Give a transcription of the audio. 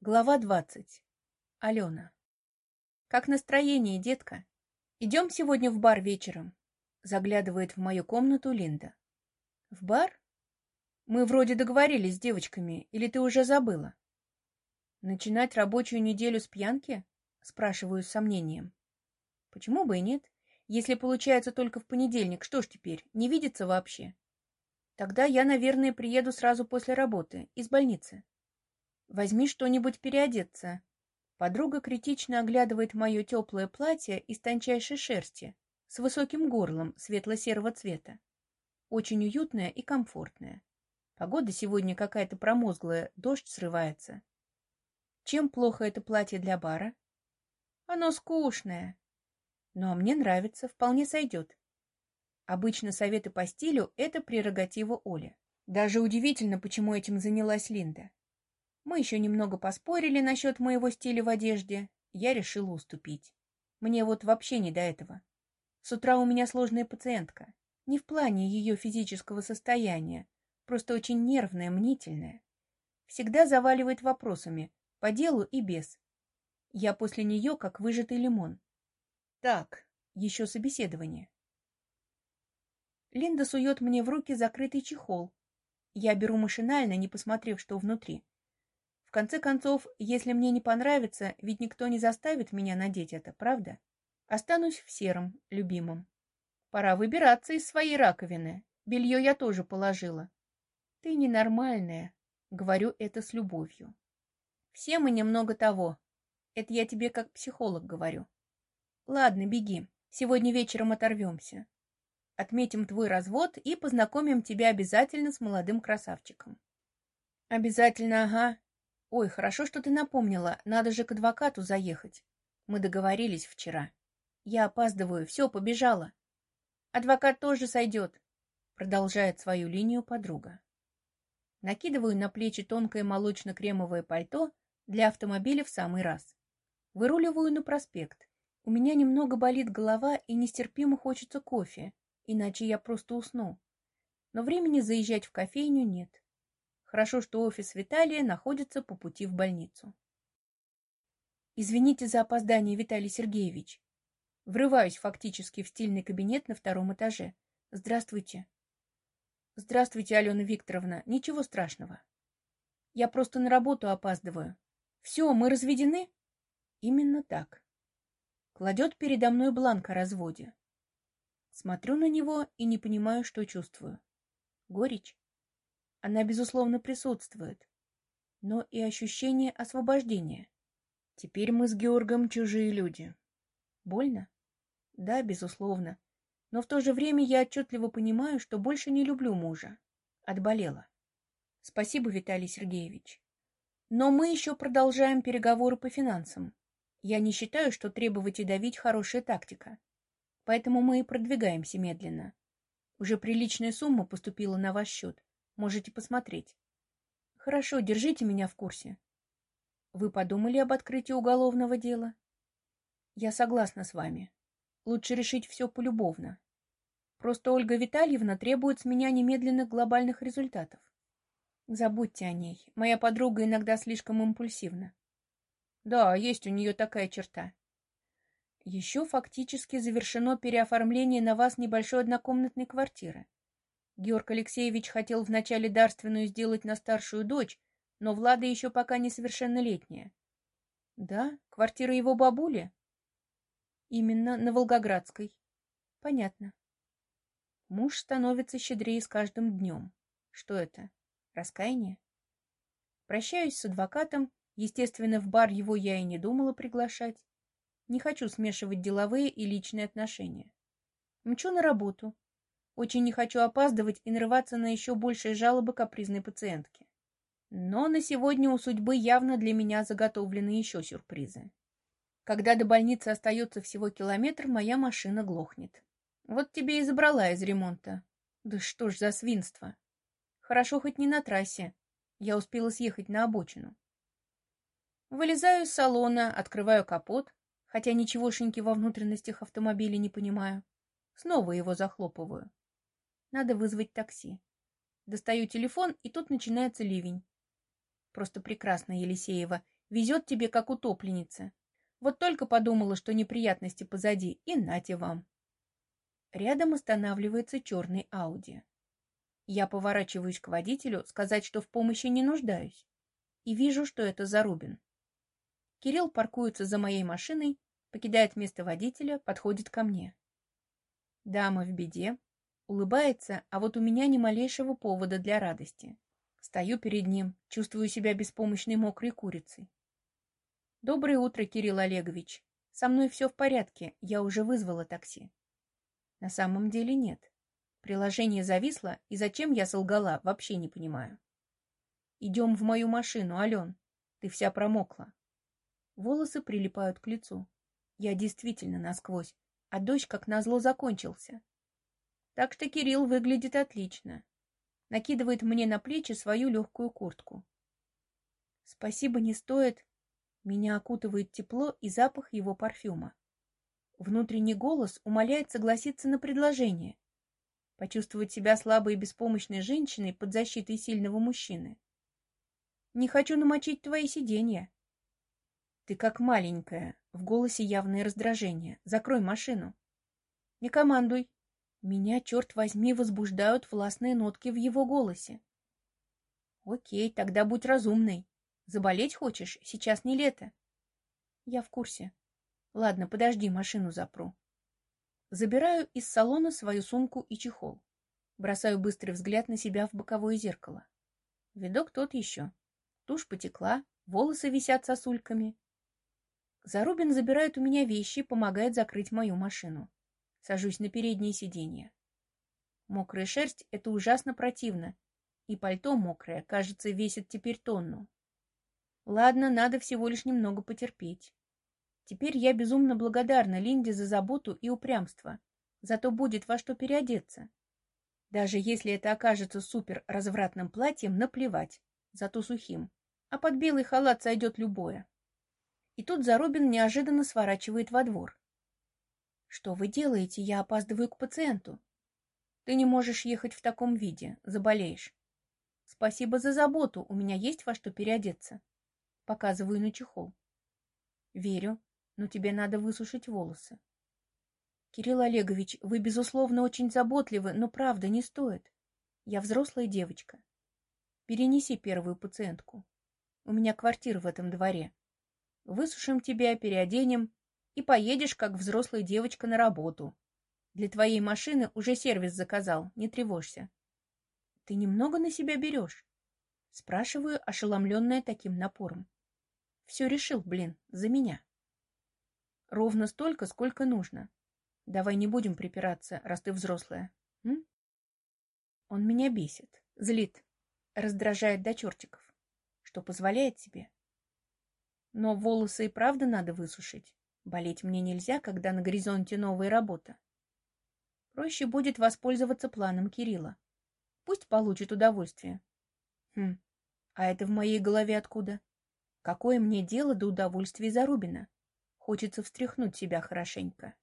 Глава двадцать. Алена. «Как настроение, детка? Идем сегодня в бар вечером?» Заглядывает в мою комнату Линда. «В бар? Мы вроде договорились с девочками, или ты уже забыла?» «Начинать рабочую неделю с пьянки?» Спрашиваю с сомнением. «Почему бы и нет? Если получается только в понедельник, что ж теперь, не видится вообще?» «Тогда я, наверное, приеду сразу после работы, из больницы». Возьми что-нибудь переодеться. Подруга критично оглядывает мое теплое платье из тончайшей шерсти с высоким горлом светло-серого цвета. Очень уютное и комфортное. Погода сегодня какая-то промозглая, дождь срывается. Чем плохо это платье для бара? Оно скучное. Но мне нравится, вполне сойдет. Обычно советы по стилю – это прерогатива Оли. Даже удивительно, почему этим занялась Линда. Мы еще немного поспорили насчет моего стиля в одежде. Я решила уступить. Мне вот вообще не до этого. С утра у меня сложная пациентка. Не в плане ее физического состояния, просто очень нервная, мнительная. Всегда заваливает вопросами, по делу и без. Я после нее как выжатый лимон. Так, еще собеседование. Линда сует мне в руки закрытый чехол. Я беру машинально, не посмотрев, что внутри. В конце концов, если мне не понравится, ведь никто не заставит меня надеть это, правда? Останусь в сером, любимом. Пора выбираться из своей раковины. Белье я тоже положила. Ты ненормальная, говорю это с любовью. Все мы немного того. Это я тебе как психолог говорю. Ладно, беги. Сегодня вечером оторвемся. Отметим твой развод и познакомим тебя обязательно с молодым красавчиком. Обязательно, ага. Ой, хорошо, что ты напомнила. Надо же к адвокату заехать. Мы договорились вчера. Я опаздываю. Все, побежала. Адвокат тоже сойдет. Продолжает свою линию подруга. Накидываю на плечи тонкое молочно-кремовое пальто для автомобиля в самый раз. Выруливаю на проспект. У меня немного болит голова и нестерпимо хочется кофе, иначе я просто усну. Но времени заезжать в кофейню нет. Хорошо, что офис Виталия находится по пути в больницу. Извините за опоздание, Виталий Сергеевич. Врываюсь фактически в стильный кабинет на втором этаже. Здравствуйте. Здравствуйте, Алена Викторовна. Ничего страшного. Я просто на работу опаздываю. Все, мы разведены? Именно так. Кладет передо мной бланк о разводе. Смотрю на него и не понимаю, что чувствую. Горечь? Она, безусловно, присутствует. Но и ощущение освобождения. Теперь мы с Георгом чужие люди. Больно? Да, безусловно. Но в то же время я отчетливо понимаю, что больше не люблю мужа. Отболела. Спасибо, Виталий Сергеевич. Но мы еще продолжаем переговоры по финансам. Я не считаю, что требовать и давить хорошая тактика. Поэтому мы и продвигаемся медленно. Уже приличная сумма поступила на ваш счет. Можете посмотреть. Хорошо, держите меня в курсе. Вы подумали об открытии уголовного дела? Я согласна с вами. Лучше решить все полюбовно. Просто Ольга Витальевна требует с меня немедленных глобальных результатов. Забудьте о ней. Моя подруга иногда слишком импульсивна. Да, есть у нее такая черта. Еще фактически завершено переоформление на вас небольшой однокомнатной квартиры. Георг Алексеевич хотел вначале дарственную сделать на старшую дочь, но Влада еще пока несовершеннолетняя. Да, квартира его бабули? Именно на Волгоградской. Понятно. Муж становится щедрее с каждым днем. Что это? Раскаяние? Прощаюсь с адвокатом. Естественно, в бар его я и не думала приглашать. Не хочу смешивать деловые и личные отношения. Мчу на работу. Очень не хочу опаздывать и нарываться на еще большие жалобы капризной пациентки. Но на сегодня у судьбы явно для меня заготовлены еще сюрпризы. Когда до больницы остается всего километр, моя машина глохнет. Вот тебе и забрала из ремонта. Да что ж за свинство. Хорошо хоть не на трассе. Я успела съехать на обочину. Вылезаю из салона, открываю капот, хотя ничегошеньки во внутренностях автомобиля не понимаю. Снова его захлопываю. Надо вызвать такси. Достаю телефон, и тут начинается ливень. Просто прекрасно, Елисеева. Везет тебе, как утопленница. Вот только подумала, что неприятности позади, и нате вам. Рядом останавливается черный Ауди. Я поворачиваюсь к водителю, сказать, что в помощи не нуждаюсь. И вижу, что это Зарубин. Кирилл паркуется за моей машиной, покидает место водителя, подходит ко мне. Дама в беде, улыбается, а вот у меня ни малейшего повода для радости. Стою перед ним, чувствую себя беспомощной мокрой курицей. «Доброе утро, Кирилл Олегович. Со мной все в порядке, я уже вызвала такси». На самом деле нет. Приложение зависло, и зачем я солгала, вообще не понимаю. «Идем в мою машину, Ален. Ты вся промокла». Волосы прилипают к лицу. Я действительно насквозь, а дождь, как назло, закончился. Так что Кирилл выглядит отлично. Накидывает мне на плечи свою легкую куртку. Спасибо не стоит. Меня окутывает тепло и запах его парфюма. Внутренний голос умоляет согласиться на предложение. Почувствовать себя слабой и беспомощной женщиной под защитой сильного мужчины. Не хочу намочить твои сиденья. Ты как маленькая. В голосе явное раздражение. Закрой машину. Не командуй. Меня, черт возьми, возбуждают властные нотки в его голосе. Окей, тогда будь разумной. Заболеть хочешь? Сейчас не лето. Я в курсе. Ладно, подожди, машину запру. Забираю из салона свою сумку и чехол. Бросаю быстрый взгляд на себя в боковое зеркало. Видок тот еще. Тушь потекла, волосы висят сосульками. Зарубин забирает у меня вещи и помогает закрыть мою машину. Сажусь на переднее сиденье. Мокрая шерсть — это ужасно противно. И пальто мокрое, кажется, весит теперь тонну. Ладно, надо всего лишь немного потерпеть. Теперь я безумно благодарна Линде за заботу и упрямство. Зато будет во что переодеться. Даже если это окажется супер развратным платьем, наплевать. Зато сухим. А под белый халат сойдет любое. И тут Зарубин неожиданно сворачивает во двор. Что вы делаете? Я опаздываю к пациенту. Ты не можешь ехать в таком виде. Заболеешь. Спасибо за заботу. У меня есть во что переодеться. Показываю на чехол. Верю, но тебе надо высушить волосы. Кирилл Олегович, вы, безусловно, очень заботливы, но правда не стоит. Я взрослая девочка. Перенеси первую пациентку. У меня квартира в этом дворе. Высушим тебя, переоденем, и поедешь, как взрослая девочка, на работу. Для твоей машины уже сервис заказал, не тревожься. Ты немного на себя берешь? Спрашиваю, ошеломленная таким напором. Все решил, блин, за меня. Ровно столько, сколько нужно. Давай не будем припираться, раз ты взрослая. М? Он меня бесит, злит, раздражает до чертиков. Что позволяет себе? Но волосы и правда надо высушить. Болеть мне нельзя, когда на горизонте новая работа. Проще будет воспользоваться планом Кирилла. Пусть получит удовольствие. Хм, а это в моей голове откуда? Какое мне дело до удовольствия Зарубина? Хочется встряхнуть себя хорошенько.